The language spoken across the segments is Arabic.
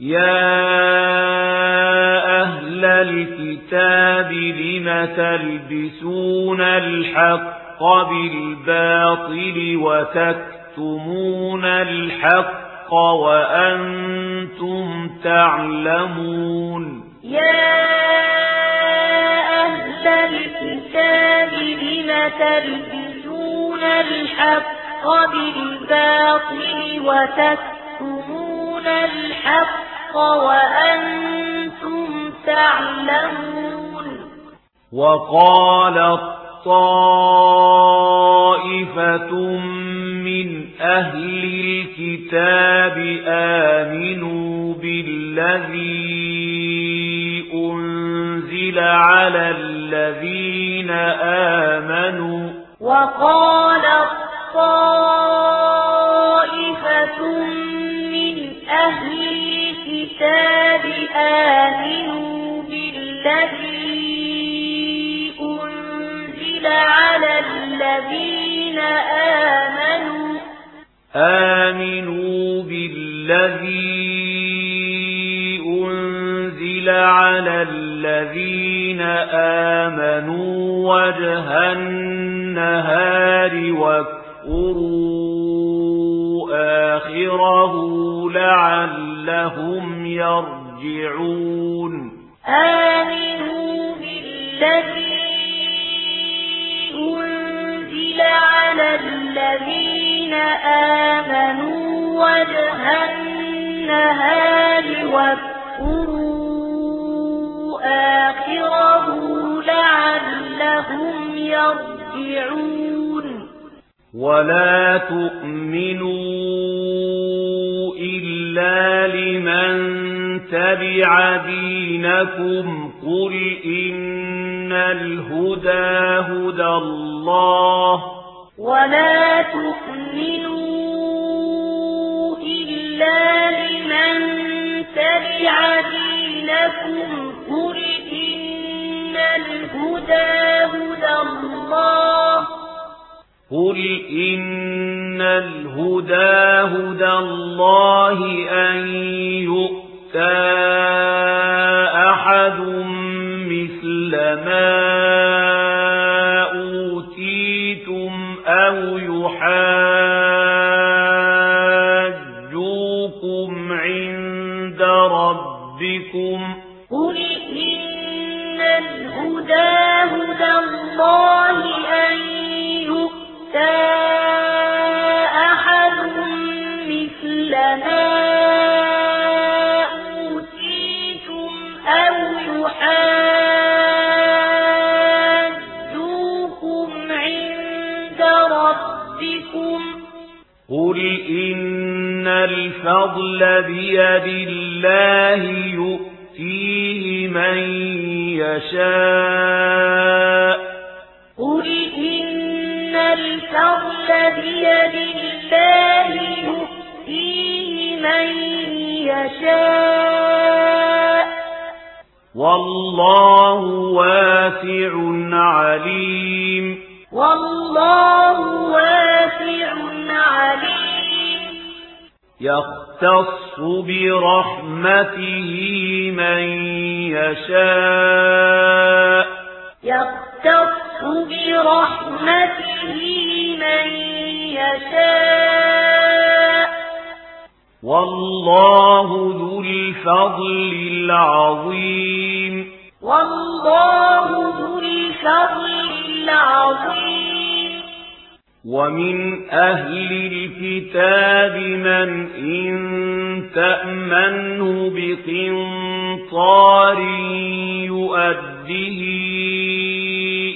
يا أهل الكتاب لم تلبسون الحق بالباطل وتكتمون الحق وأنتم تعلمون يا أهل الكتاب لم تلبسون الحق بالباطل وتكتمون الحق وأنتم تعلمون. وقال طائفة من أهل الكتاب آمنوا بالذي أنزل على الذين آمنوا. وقال طائفة من الكتاب آمنوا بالذي أنزل على الذين آمنوا آمنوا بالذي أنزل على الذين آمنوا وجه النهار واكفروا آخره لعلهم يرجعون. آمنوا بالذي أنزل على الذين آمنوا وجه النهار واذكروا آخره لعلهم يرجعون. ولا تؤمنوا إلا لمن تَبِعَ دِينَكُمْ قُلْ إِنَّ الْهُدَى هُدَى اللَّهِ وَلَا تُؤْمِنُوا إِلَّا لِمَن تَبِعَ دِينَكُمْ قُلْ إِنَّ الْهُدَى هُدَى اللَّهِ قُلْ إِنَّ الْهُدَى هُدَى اللَّهِ أَن يُؤْمِنَ أحد مثل ما أوتيتم أو يحاجوكم عند ربكم قل إن الهدى هدى الله أن يؤتى الفضل بيد الله يؤتيه من يشاء. قل إن الفضل بيد الله يؤتيه من يشاء. والله واسع عليم. والله واسع عليم. يختص برحمته من يشاء يختص برحمته من يشاء والله ذو الفضل العظيم والله ذو الفضل العظيم ومن أهل الكتاب من إن تأمنه بقنطار يؤده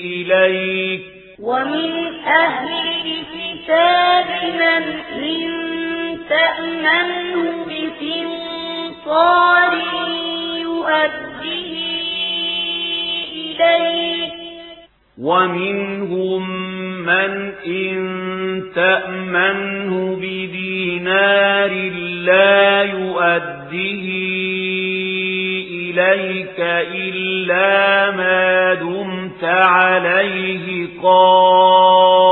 إليك ومن أهل الكتاب من إن تأمنه بقنطار يؤده إليك ومنهم من إن تأمنه بدينار لا يؤده إليك إلا ما دمت عليه قال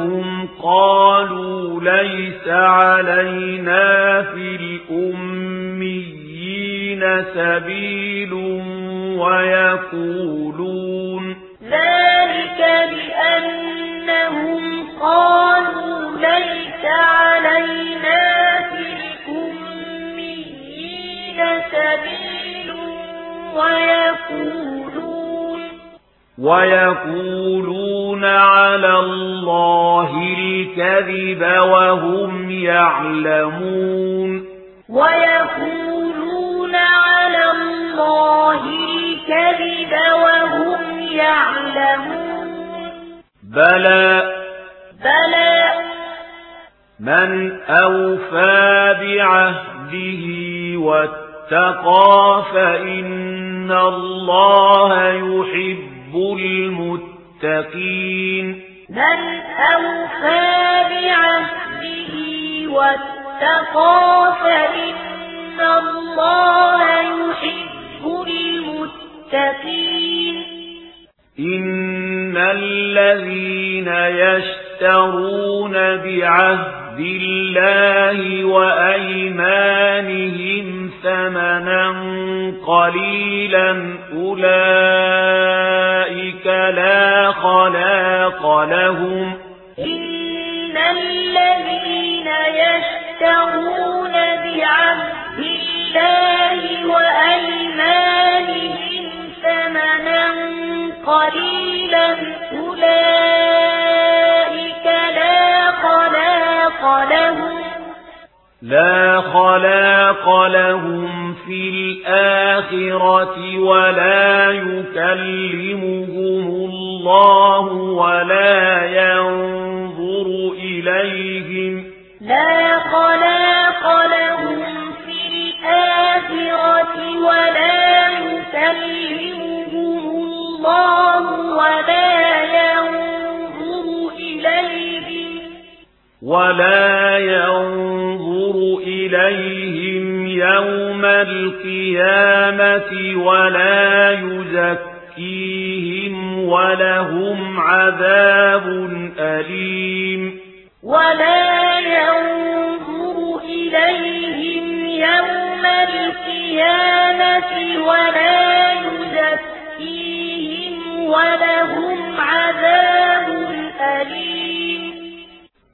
لهم قالوا ليس علينا في الأميين سبيل ويقولون ذلك بأنهم ويقولون على الله الكذب وهم يعلمون ويقولون على الله الكذب وهم يعلمون بلى بلى من أوفى بعهده واتقى فإن الله يحب يحب المتقين من أوفى بعهده واتقى فإن الله يحب المتقين۔ إن الذين يشترون بعهد الله وأيمانهم ثمنا قليلا أولئك لا خلاق لهم إن الذين يشتغون بعبد الله وأيمانهم ثمنا قليلا أولئك لا خلاق لهم لا خلاق لهم في الآخرة ولا يكلمهم الله ولا ينظر إليهم لا خلاق لهم في الآخرة ولا يكلمهم الله ولا ينظر إليهم ولا ينظر إليهم يوم القيامة ولا يزكيهم ولهم عذاب أليم. ولا ينظر إليهم يوم القيامة ولا يزكيهم ولهم عذاب أليم.